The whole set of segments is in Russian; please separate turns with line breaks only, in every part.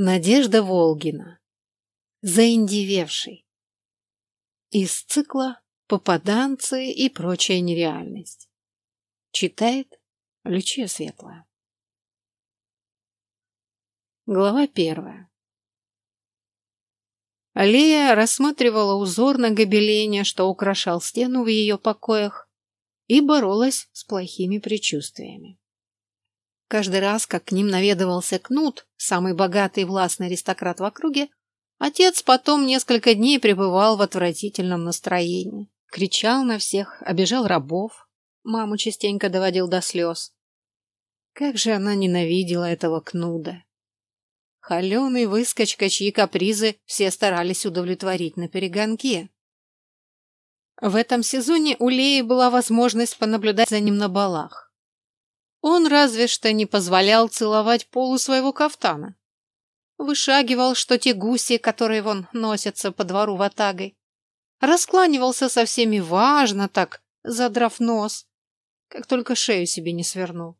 Надежда Волгина. Заиндевевший. Из цикла «Попаданцы и прочая нереальность». Читает Лючия Светлая. Глава первая. Лея рассматривала узор на гобелене, что украшал стену в ее покоях, и боролась с плохими предчувствиями. Каждый раз, как к ним наведывался Кнут, самый богатый и властный аристократ в округе, отец потом несколько дней пребывал в отвратительном настроении. Кричал на всех, обижал рабов, маму частенько доводил до слез. Как же она ненавидела этого Кнуда. Холеный выскочка, чьи капризы все старались удовлетворить на перегонке. В этом сезоне у Леи была возможность понаблюдать за ним на балах. Он разве что не позволял целовать полу своего кафтана. Вышагивал, что те гуси, которые вон носятся по двору ватагой. Раскланивался со всеми важно так, задрав нос, как только шею себе не свернул.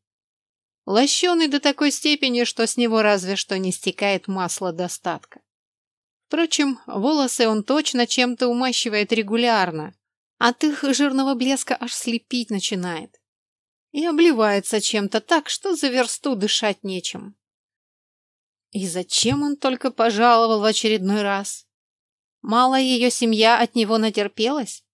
Лощеный до такой степени, что с него разве что не стекает масло достатка. Впрочем, волосы он точно чем-то умащивает регулярно. От их жирного блеска аж слепить начинает и обливается чем-то так, что за версту дышать нечем. И зачем он только пожаловал в очередной раз? Мало ее семья от него натерпелась?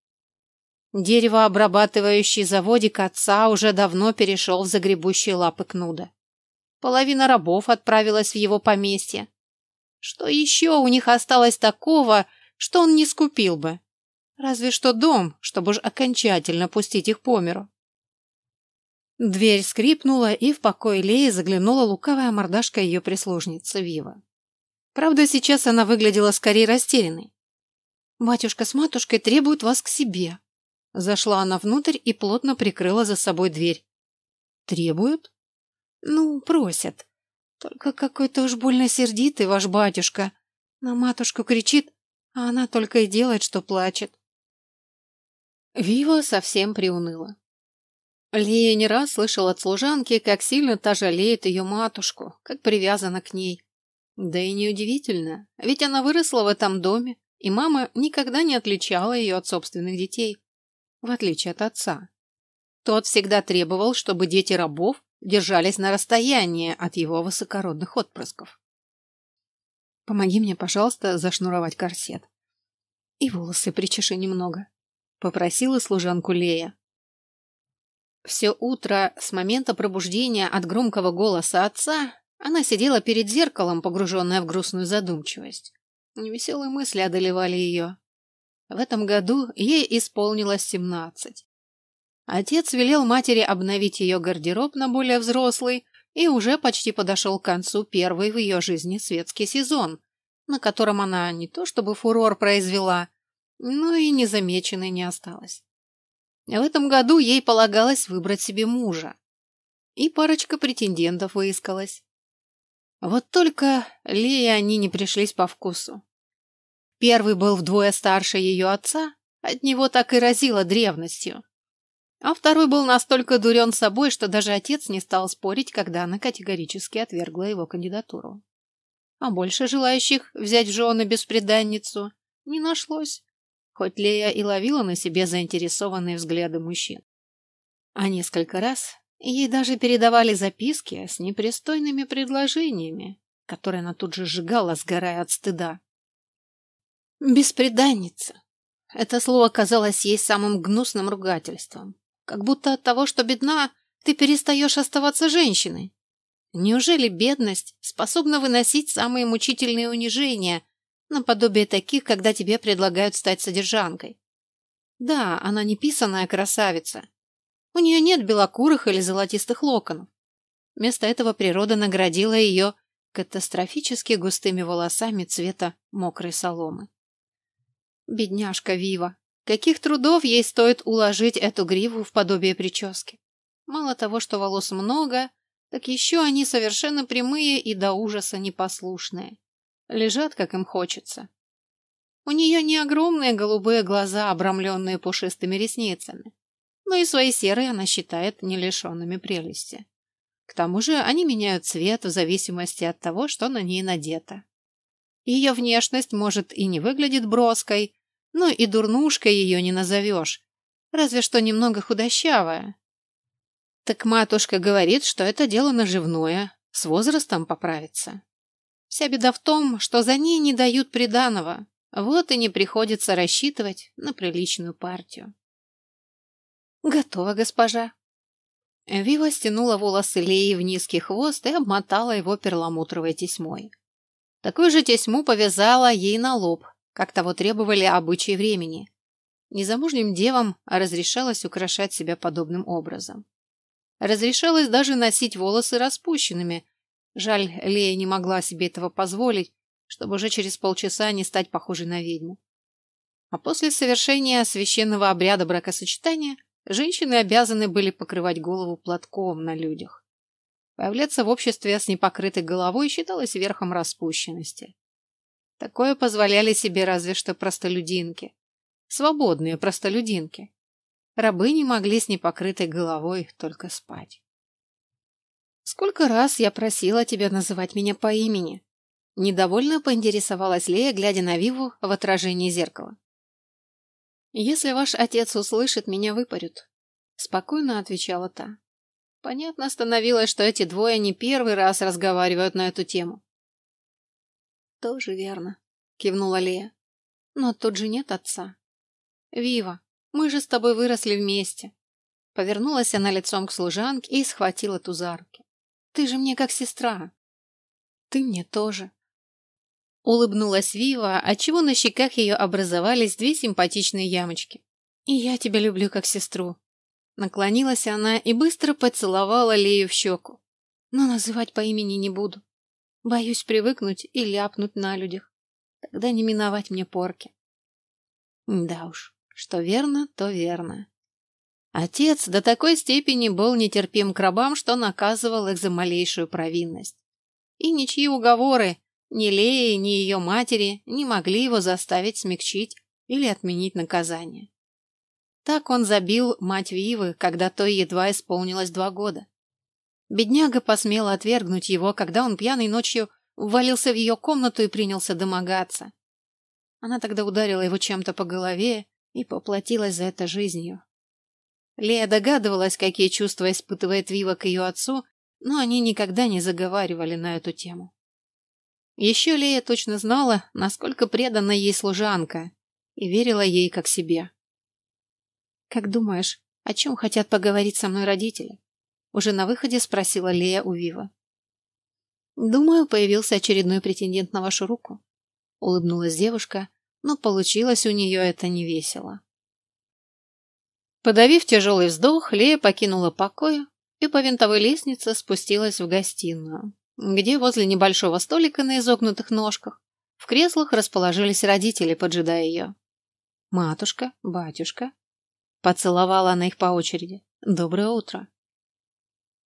Деревообрабатывающий заводик отца уже давно перешел в загребущие лапы Кнуда. Половина рабов отправилась в его поместье. Что еще у них осталось такого, что он не скупил бы? Разве что дом, чтобы уж окончательно пустить их по миру. Дверь скрипнула, и в покой Леи заглянула лукавая мордашка ее прислужницы Вива. Правда, сейчас она выглядела скорее растерянной. «Батюшка с матушкой требуют вас к себе». Зашла она внутрь и плотно прикрыла за собой дверь. «Требуют?» «Ну, просят. Только какой-то уж больно сердитый ваш батюшка. На матушку кричит, а она только и делает, что плачет». Вива совсем приуныла. Лия не раз слышала от служанки, как сильно та жалеет ее матушку, как привязана к ней. Да и неудивительно, ведь она выросла в этом доме, и мама никогда не отличала ее от собственных детей, в отличие от отца. Тот всегда требовал, чтобы дети рабов держались на расстоянии от его высокородных отпрысков. «Помоги мне, пожалуйста, зашнуровать корсет. И волосы причеши немного», — попросила служанку Лея. Все утро с момента пробуждения от громкого голоса отца она сидела перед зеркалом, погруженная в грустную задумчивость. Невеселые мысли одолевали ее. В этом году ей исполнилось семнадцать. Отец велел матери обновить ее гардероб на более взрослый, и уже почти подошел к концу первый в ее жизни светский сезон, на котором она не то чтобы фурор произвела, но и незамеченной не осталась. В этом году ей полагалось выбрать себе мужа. И парочка претендентов выискалась. Вот только Лее они не пришлись по вкусу. Первый был вдвое старше ее отца, от него так и разило древностью. А второй был настолько дурен собой, что даже отец не стал спорить, когда она категорически отвергла его кандидатуру. А больше желающих взять в жены беспреданницу не нашлось хоть Лея и ловила на себе заинтересованные взгляды мужчин. А несколько раз ей даже передавали записки с непристойными предложениями, которые она тут же сжигала, сгорая от стыда. «Беспреданница!» Это слово казалось ей самым гнусным ругательством. Как будто от того, что бедна, ты перестаешь оставаться женщиной. Неужели бедность способна выносить самые мучительные унижения, наподобие таких, когда тебе предлагают стать содержанкой. Да, она не писаная красавица. У нее нет белокурых или золотистых локонов. Вместо этого природа наградила ее катастрофически густыми волосами цвета мокрой соломы. Бедняжка Вива. Каких трудов ей стоит уложить эту гриву в подобие прически? Мало того, что волос много, так еще они совершенно прямые и до ужаса непослушные лежат, как им хочется. У нее не огромные голубые глаза, обрамленные пушистыми ресницами, но и свои серые она считает не лишенными прелести. К тому же они меняют цвет в зависимости от того, что на ней надето. Ее внешность, может, и не выглядит броской, но и дурнушкой ее не назовешь, разве что немного худощавая. Так матушка говорит, что это дело наживное, с возрастом поправится. Вся беда в том, что за ней не дают приданого, вот и не приходится рассчитывать на приличную партию. «Готово, госпожа». Вива стянула волосы Леи в низкий хвост и обмотала его перламутровой тесьмой. Такую же тесьму повязала ей на лоб, как того требовали обычаи времени. Незамужним девам разрешалось украшать себя подобным образом. Разрешалось даже носить волосы распущенными. Жаль, Лея не могла себе этого позволить, чтобы уже через полчаса не стать похожей на ведьму. А после совершения священного обряда бракосочетания женщины обязаны были покрывать голову платком на людях. Появляться в обществе с непокрытой головой считалось верхом распущенности. Такое позволяли себе разве что простолюдинки. Свободные простолюдинки. Рабы не могли с непокрытой головой только спать. «Сколько раз я просила тебя называть меня по имени?» Недовольно поинтересовалась Лея, глядя на Виву в отражении зеркала. «Если ваш отец услышит, меня выпарют», — спокойно отвечала та. Понятно становилось, что эти двое не первый раз разговаривают на эту тему. «Тоже верно», — кивнула Лея. «Но тут же нет отца. Вива, мы же с тобой выросли вместе». Повернулась она лицом к служанке и схватила ту за руки. «Ты же мне как сестра». «Ты мне тоже», Улыбнулась Вива, отчего на щеках ее образовались две симпатичные ямочки. «И я тебя люблю как сестру». Наклонилась она и быстро поцеловала Лею в щеку. «Но называть по имени не буду. Боюсь привыкнуть и ляпнуть на людях. Тогда не миновать мне порки». Да уж, что верно, то верно. Отец до такой степени был нетерпим к рабам, что наказывал их за малейшую провинность. И ничьи уговоры, ни Леи, ни ее матери не могли его заставить смягчить или отменить наказание. Так он забил мать Вивы, когда той едва исполнилось два года. Бедняга посмел отвергнуть его, когда он пьяной ночью ввалился в ее комнату и принялся домогаться. Она тогда ударила его чем-то по голове и поплатилась за это жизнью. Лея догадывалась, какие чувства испытывает Вива к ее отцу, но они никогда не заговаривали на эту тему. Еще Лея точно знала, насколько предана ей служанка, и верила ей как себе. «Как думаешь, о чем хотят поговорить со мной родители?» Уже на выходе спросила Лея у Вива. «Думаю, появился очередной претендент на вашу руку», — улыбнулась девушка, но получилось у нее это не весело. Подавив тяжелый вздох, Лея покинула покой и по винтовой лестнице спустилась в гостиную где возле небольшого столика на изогнутых ножках в креслах расположились родители, поджидая ее. «Матушка, батюшка». Поцеловала она их по очереди. «Доброе утро».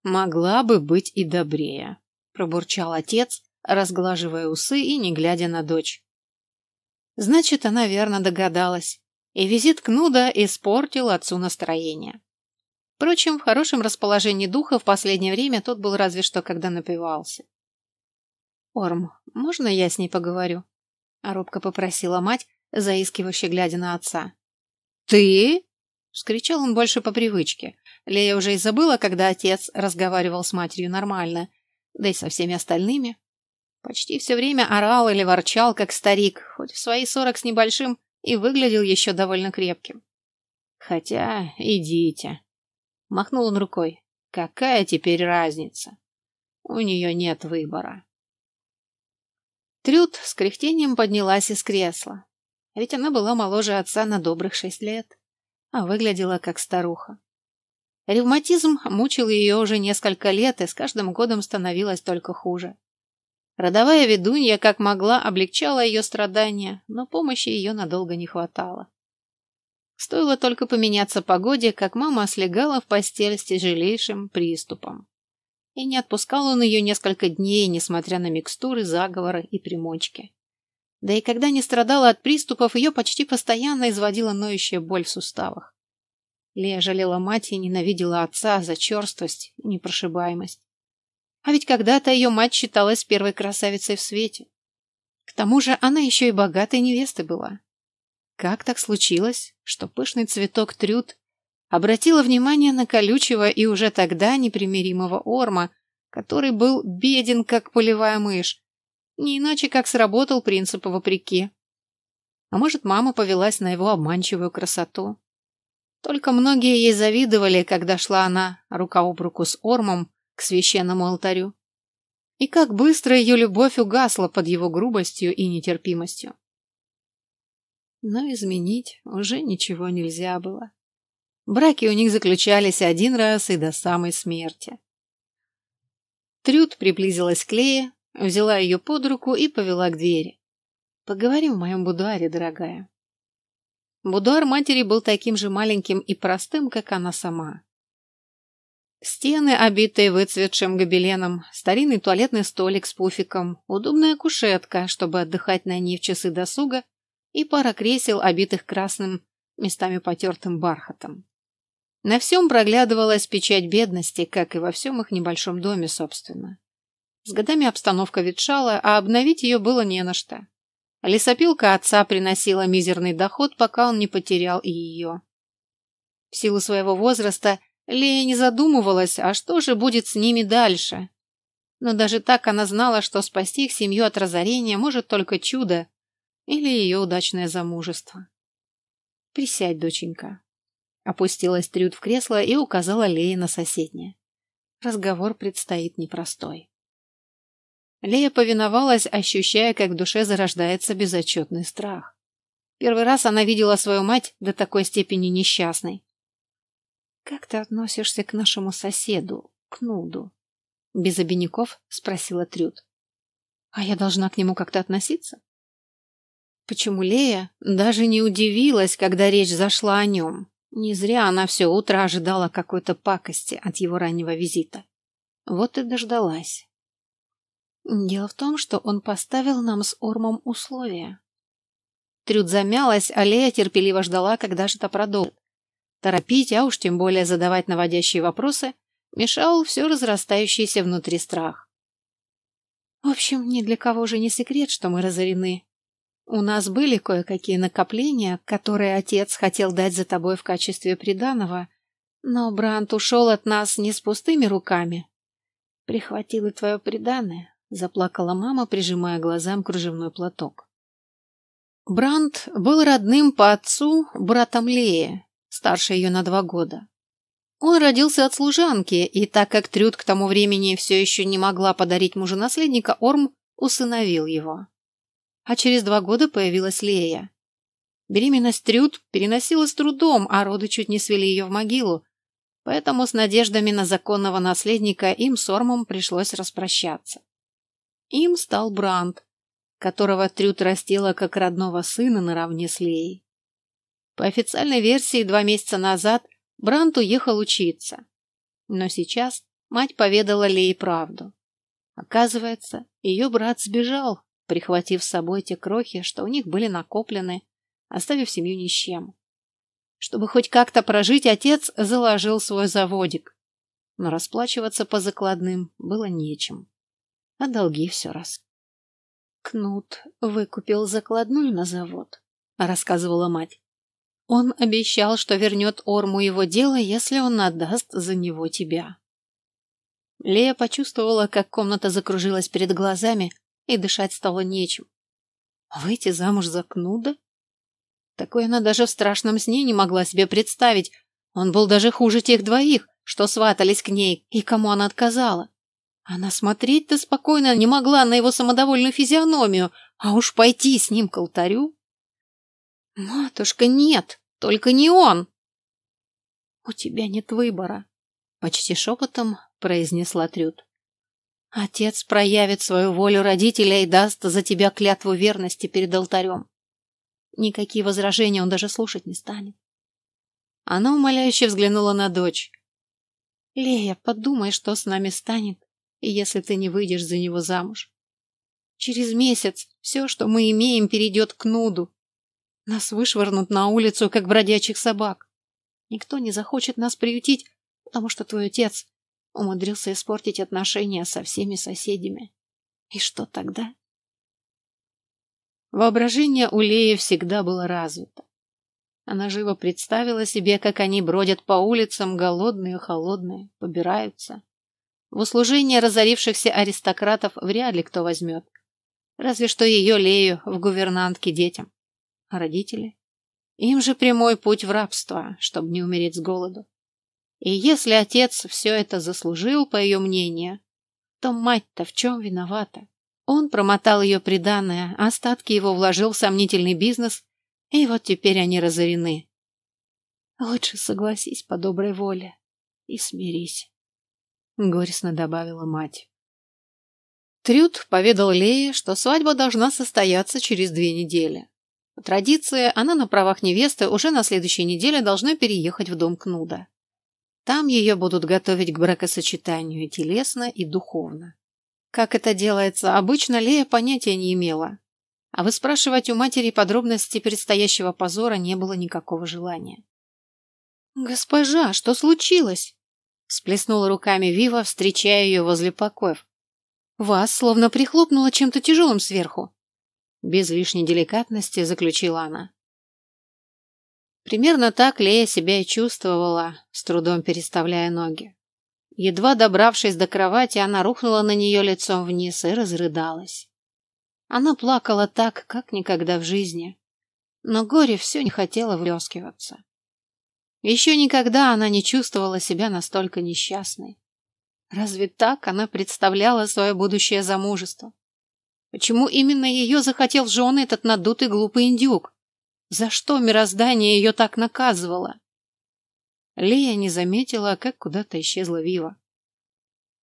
«Могла бы быть и добрее», — пробурчал отец, разглаживая усы и не глядя на дочь. Значит, она верно догадалась, и визит Кнуда испортил отцу настроение. Впрочем, в хорошем расположении духа в последнее время тот был разве что, когда напивался. «Орм, можно я с ней поговорю?» — робко попросила мать, заискивающе глядя на отца. «Ты?» — вскричал он больше по привычке. Лея уже и забыла, когда отец разговаривал с матерью нормально, да и со всеми остальными. Почти все время орал или ворчал, как старик, хоть в свои сорок с небольшим и выглядел еще довольно крепким. Хотя, идите. Махнул он рукой. Какая теперь разница? У нее нет выбора. Трюд с кряхтением поднялась из кресла. Ведь она была моложе отца на добрых шесть лет, а выглядела как старуха. Ревматизм мучил ее уже несколько лет, и с каждым годом становилось только хуже. Родовая ведунья, как могла, облегчала ее страдания, но помощи ее надолго не хватало. Стоило только поменяться погоде, как мама слегала в постель с тяжелейшим приступом. И не отпускал он ее несколько дней, несмотря на микстуры, заговоры и примочки. Да и когда не страдала от приступов, ее почти постоянно изводила ноющая боль в суставах. Лея жалела мать и ненавидела отца за черствость и непрошибаемость. А ведь когда-то ее мать считалась первой красавицей в свете. К тому же она еще и богатой невестой была. Как так случилось, что пышный цветок трюд обратила внимание на колючего и уже тогда непримиримого орма, который был беден, как полевая мышь, не иначе как сработал принцип вопреки. А может, мама повелась на его обманчивую красоту. Только многие ей завидовали, когда шла она рука об руку с Ормом к священному алтарю. И как быстро ее любовь угасла под его грубостью и нетерпимостью. Но изменить уже ничего нельзя было. Браки у них заключались один раз и до самой смерти. Трюд приблизилась к Лее, взяла ее под руку и повела к двери. «Поговорим в моем будуаре, дорогая». Будуар матери был таким же маленьким и простым, как она сама. Стены, обитые выцветшим гобеленом, старинный туалетный столик с пуфиком, удобная кушетка, чтобы отдыхать на ней в часы досуга, и пара кресел, обитых красным, местами потертым бархатом. На всем проглядывалась печать бедности, как и во всем их небольшом доме, собственно. С годами обстановка ветшала, а обновить ее было не на что. Лесопилка отца приносила мизерный доход, пока он не потерял и ее. В силу своего возраста Лея не задумывалась, а что же будет с ними дальше. Но даже так она знала, что спасти их семью от разорения может только чудо или ее удачное замужество. «Присядь, доченька». Опустилась Трюд в кресло и указала Лее на соседнее. Разговор предстоит непростой. Лея повиновалась, ощущая, как в душе зарождается безотчетный страх. Первый раз она видела свою мать до такой степени несчастной. «Как ты относишься к нашему соседу, к Нуду?» Без обиняков спросила Трюд. «А я должна к нему как-то относиться?» Почему Лея даже не удивилась, когда речь зашла о нем? Не зря она все утро ожидала какой-то пакости от его раннего визита. Вот и дождалась. Дело в том, что он поставил нам с Ормом условия. Трюд замялась, а Лея терпеливо ждала, когда же то продолжит. Торопить, а уж тем более задавать наводящие вопросы, мешал все разрастающийся внутри страх. В общем, ни для кого же не секрет, что мы разорены. У нас были кое-какие накопления, которые отец хотел дать за тобой в качестве приданого, но Брант ушел от нас не с пустыми руками. Прихватил и твое приданое, заплакала мама, прижимая глазам кружевной платок. Бранд был родным по отцу братом Леи, старше ее на два года. Он родился от служанки, и так как Трюд к тому времени все еще не могла подарить мужу наследника, Орм усыновил его. А через два года появилась Лея. Беременность Трюд переносила с трудом, а роды чуть не свели ее в могилу, поэтому с надеждами на законного наследника им с Ормом пришлось распрощаться. Им стал Бранд, которого Трюд растила как родного сына наравне с Леей. По официальной версии, два месяца назад Бранд уехал учиться. Но сейчас мать поведала Лее правду. Оказывается, ее брат сбежал, прихватив с собой те крохи, что у них были накоплены, оставив семью ни с чем. Чтобы хоть как-то прожить, отец заложил свой заводик. Но расплачиваться по закладным было нечем а долги все раз. Кнут выкупил закладную на завод, рассказывала мать. Он обещал, что вернет Орму его дело, если он отдаст за него тебя. Лея почувствовала, как комната закружилась перед глазами, и дышать стало нечем. Выйти замуж за Кнуда? Такое она даже в страшном сне не могла себе представить. Он был даже хуже тех двоих, что сватались к ней и кому она отказала. Она смотреть-то спокойно не могла на его самодовольную физиономию, а уж пойти с ним к алтарю. «Матушка, нет, только не он!» «У тебя нет выбора», — почти шепотом произнесла Трюд. «Отец проявит свою волю родителя и даст за тебя клятву верности перед алтарем. Никакие возражения он даже слушать не станет». Она умоляюще взглянула на дочь. «Лея, подумай, что с нами станет, если ты не выйдешь за него замуж. Через месяц все, что мы имеем, перейдет к Нуду. Нас вышвырнут на улицу, как бродячих собак. Никто не захочет нас приютить, потому что твой отец Умудрился испортить отношения со всеми соседями. И что тогда? Воображение у Леи всегда было развито. Она живо представила себе, как они бродят по улицам, голодные, холодные, побираются. В услужение разорившихся аристократов вряд ли кто возьмет. Разве что ее Лею в гувернантке детям. А родители? Им же прямой путь в рабство, чтобы не умереть с голоду. И если отец все это заслужил, по ее мнению, то мать-то в чем виновата? Он промотал ее приданное, остатки его вложил в сомнительный бизнес, и вот теперь они разорены. Лучше согласись по доброй воле и смирись, — горестно добавила мать. Трюд поведал Лее, что свадьба должна состояться через две недели. По традиции, она на правах невесты уже на следующей неделе должна переехать в дом Кнуда. Там ее будут готовить к бракосочетанию телесно и духовно. Как это делается, обычно Лея понятия не имела. А выспрашивать у матери подробности предстоящего позора не было никакого желания. «Госпожа, что случилось?» Сплеснула руками Вива, встречая ее возле покоев. «Вас словно прихлопнуло чем-то тяжелым сверху». Без лишней деликатности заключила она. Примерно так Лея себя и чувствовала, с трудом переставляя ноги. Едва добравшись до кровати, она рухнула на нее лицом вниз и разрыдалась. Она плакала так, как никогда в жизни, но горе все не хотело влескиваться. Еще никогда она не чувствовала себя настолько несчастной. Разве так она представляла свое будущее замужество? Почему именно ее захотел в жены этот надутый глупый индюк? За что мироздание ее так наказывало? Лея не заметила, как куда-то исчезла Вива.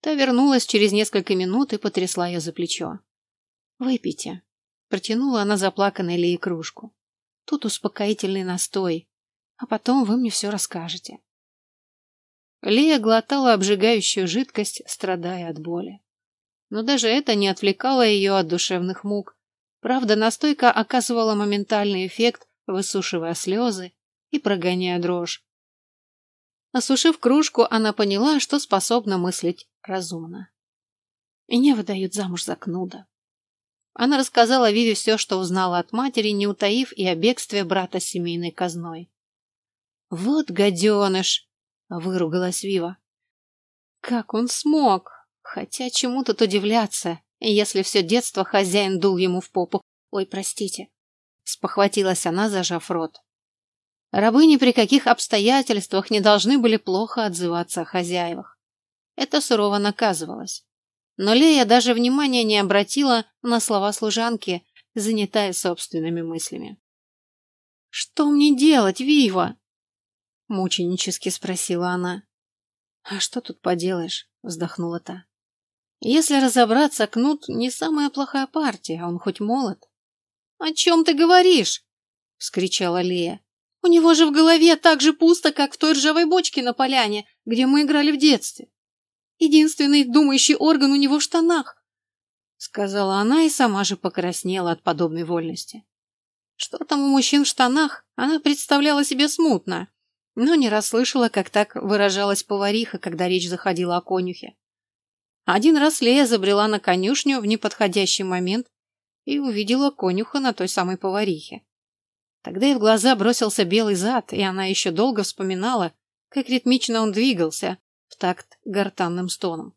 Та вернулась через несколько минут и потрясла ее за плечо. «Выпейте», — протянула она заплаканной Лее кружку. «Тут успокоительный настой, а потом вы мне все расскажете». Лея глотала обжигающую жидкость, страдая от боли. Но даже это не отвлекало ее от душевных мук. Правда, настойка оказывала моментальный эффект, высушивая слезы и прогоняя дрожь. Осушив кружку, она поняла, что способна мыслить разумно. Меня выдают замуж за Кнуда. Она рассказала Виве все, что узнала от матери, не утаив и о бегстве брата семейной казной. «Вот гаденыш!» — выругалась Вива. «Как он смог? Хотя чему тут удивляться, если все детство хозяин дул ему в попу. Ой, простите!» — спохватилась она, зажав рот. Рабы ни при каких обстоятельствах не должны были плохо отзываться о хозяевах. Это сурово наказывалось. Но Лея даже внимания не обратила на слова служанки, занятая собственными мыслями. «Что мне делать, Вива?» — мученически спросила она. «А что тут поделаешь?» — вздохнула та. «Если разобраться, Кнут не самая плохая партия, он хоть молод». «О чем ты говоришь?» — вскричала Лея. У него же в голове так же пусто, как в той ржавой бочке на поляне, где мы играли в детстве. Единственный думающий орган у него в штанах, — сказала она и сама же покраснела от подобной вольности. Что там у мужчин в штанах, она представляла себе смутно, но не расслышала, как так выражалась повариха, когда речь заходила о конюхе. Один раз Лея забрела на конюшню в неподходящий момент и увидела конюха на той самой поварихе. Тогда и в глаза бросился белый зад, и она еще долго вспоминала, как ритмично он двигался в такт гортанным стоном.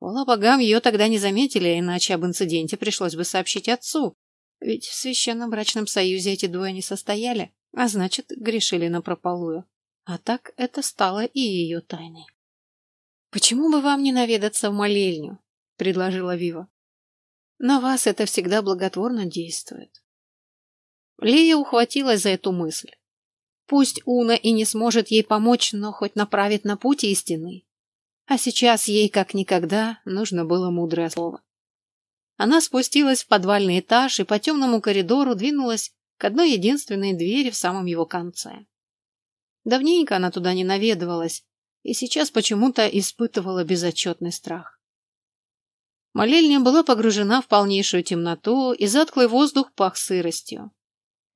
Хвала богам, ее тогда не заметили, иначе об инциденте пришлось бы сообщить отцу, ведь в священном брачном союзе эти двое не состояли, а значит, грешили напропалую. А так это стало и ее тайной. «Почему бы вам не наведаться в молельню?» — предложила Вива. «На вас это всегда благотворно действует. Лия ухватилась за эту мысль. Пусть Уна и не сможет ей помочь, но хоть направит на путь истинный. А сейчас ей, как никогда, нужно было мудрое слово. Она спустилась в подвальный этаж и по темному коридору двинулась к одной единственной двери в самом его конце. Давненько она туда не наведывалась и сейчас почему-то испытывала безотчетный страх. Молельня была погружена в полнейшую темноту, и затклый воздух пах сыростью.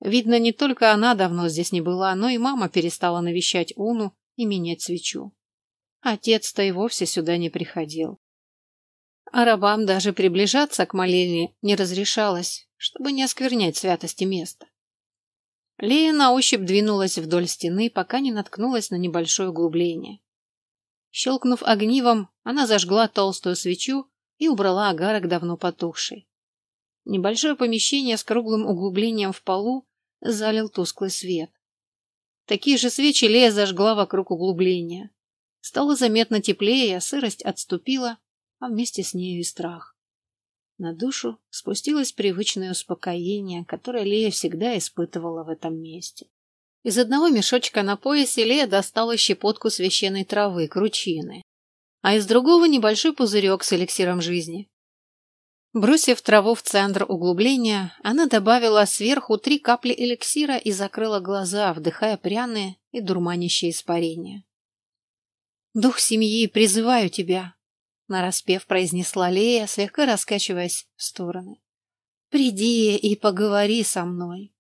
Видно, не только она давно здесь не была, но и мама перестала навещать Уну и менять свечу. Отец-то и вовсе сюда не приходил. А рабам даже приближаться к молельне не разрешалось, чтобы не осквернять святости места. Лея на ощупь двинулась вдоль стены, пока не наткнулась на небольшое углубление. Щелкнув огнивом, она зажгла толстую свечу и убрала агарок давно потухший. Небольшое помещение с круглым углублением в полу залил тусклый свет. Такие же свечи Лея зажгла вокруг углубления. Стало заметно теплее, сырость отступила, а вместе с нею и страх. На душу спустилось привычное успокоение, которое Лея всегда испытывала в этом месте. Из одного мешочка на поясе Лея достала щепотку священной травы, кручины, а из другого небольшой пузырек с эликсиром жизни. Бросив траву в центр углубления, она добавила сверху три капли эликсира и закрыла глаза, вдыхая пряные и дурманящие испарения. «Дух семьи, призываю тебя!» нараспев произнесла Лея, слегка раскачиваясь в стороны. «Приди и поговори со мной!»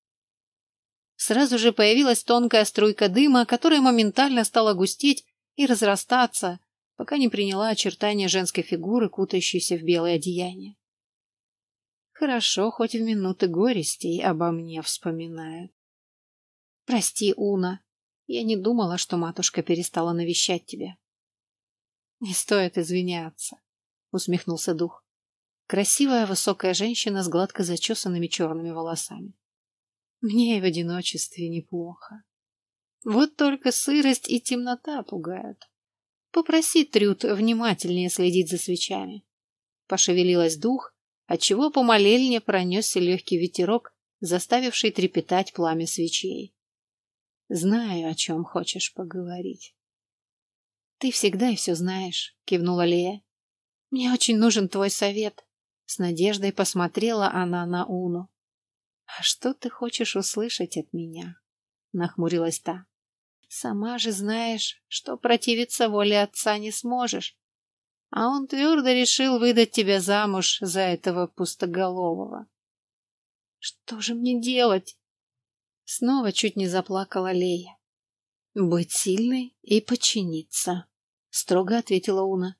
Сразу же появилась тонкая струйка дыма, которая моментально стала густеть и разрастаться, пока не приняла очертания женской фигуры, кутающейся в белое одеяние. Хорошо, хоть в минуты горестей обо мне вспоминают. Прости, Уна, я не думала, что матушка перестала навещать тебя. Не стоит извиняться, усмехнулся дух. Красивая высокая женщина с гладко зачесанными черными волосами. Мне и в одиночестве неплохо. Вот только сырость и темнота пугают. Попроси Трюд внимательнее следить за свечами. Пошевелилась дух, отчего по молельне пронесся легкий ветерок, заставивший трепетать пламя свечей. Знаю, о чем хочешь поговорить. Ты всегда и все знаешь, кивнула Лея. Мне очень нужен твой совет. С надеждой посмотрела она на Уну. А что ты хочешь услышать от меня? Нахмурилась та. Сама же знаешь, что противиться воле отца не сможешь. А он твердо решил выдать тебя замуж за этого пустоголового. Что же мне делать? Снова чуть не заплакала Лея. Быть сильной и подчиниться строго ответила Уна.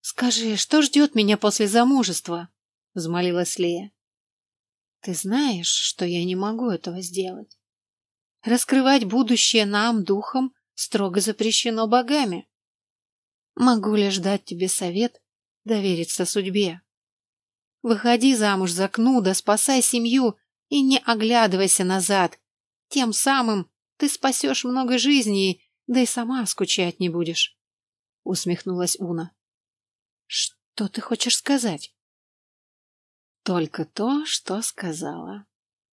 Скажи, что ждет меня после замужества? взмолилась Лея. Ты знаешь, что я не могу этого сделать. Раскрывать будущее нам, духом, строго запрещено богами. Могу лишь дать тебе совет довериться судьбе. Выходи замуж за Кнуда, спасай семью и не оглядывайся назад. Тем самым ты спасешь много жизней, да и сама скучать не будешь усмехнулась Уна. Что ты хочешь сказать? Только то, что сказала.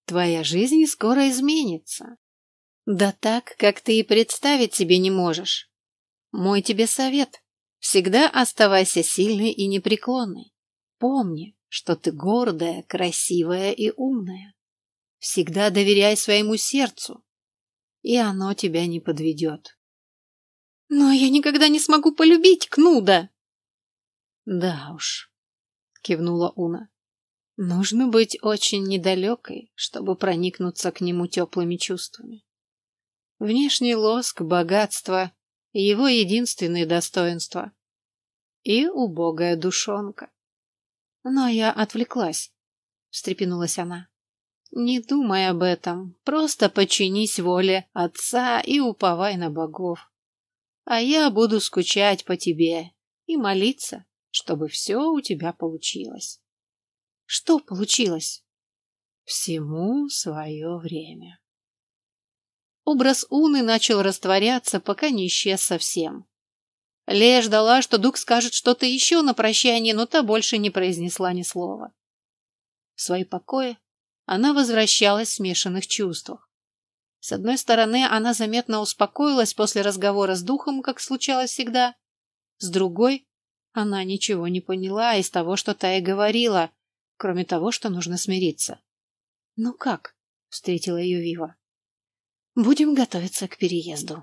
Твоя жизнь скоро изменится. Да так, как ты и представить себе не можешь. Мой тебе совет. Всегда оставайся сильной и непреклонной. Помни, что ты гордая, красивая и умная. Всегда доверяй своему сердцу, и оно тебя не подведет. Но я никогда не смогу полюбить Кнуда. Да уж, кивнула Уна. Нужно быть очень недалекой, чтобы проникнуться к нему теплыми чувствами. Внешний лоск, богатство — его единственное достоинство. И убогая душонка. Но я отвлеклась, — встрепенулась она. Не думай об этом, просто подчинись воле отца и уповай на богов а я буду скучать по тебе и молиться, чтобы все у тебя получилось. Что получилось? Всему свое время. Образ Уны начал растворяться, пока не исчез совсем. Лея ждала, что Дук скажет что-то еще на прощание, но та больше не произнесла ни слова. В свои покои она возвращалась в смешанных чувствах. С одной стороны, она заметно успокоилась после разговора с духом, как случалось всегда. С другой, она ничего не поняла из того, что та и говорила, кроме того, что нужно смириться. «Ну как?» — встретила ее Вива. «Будем готовиться к переезду».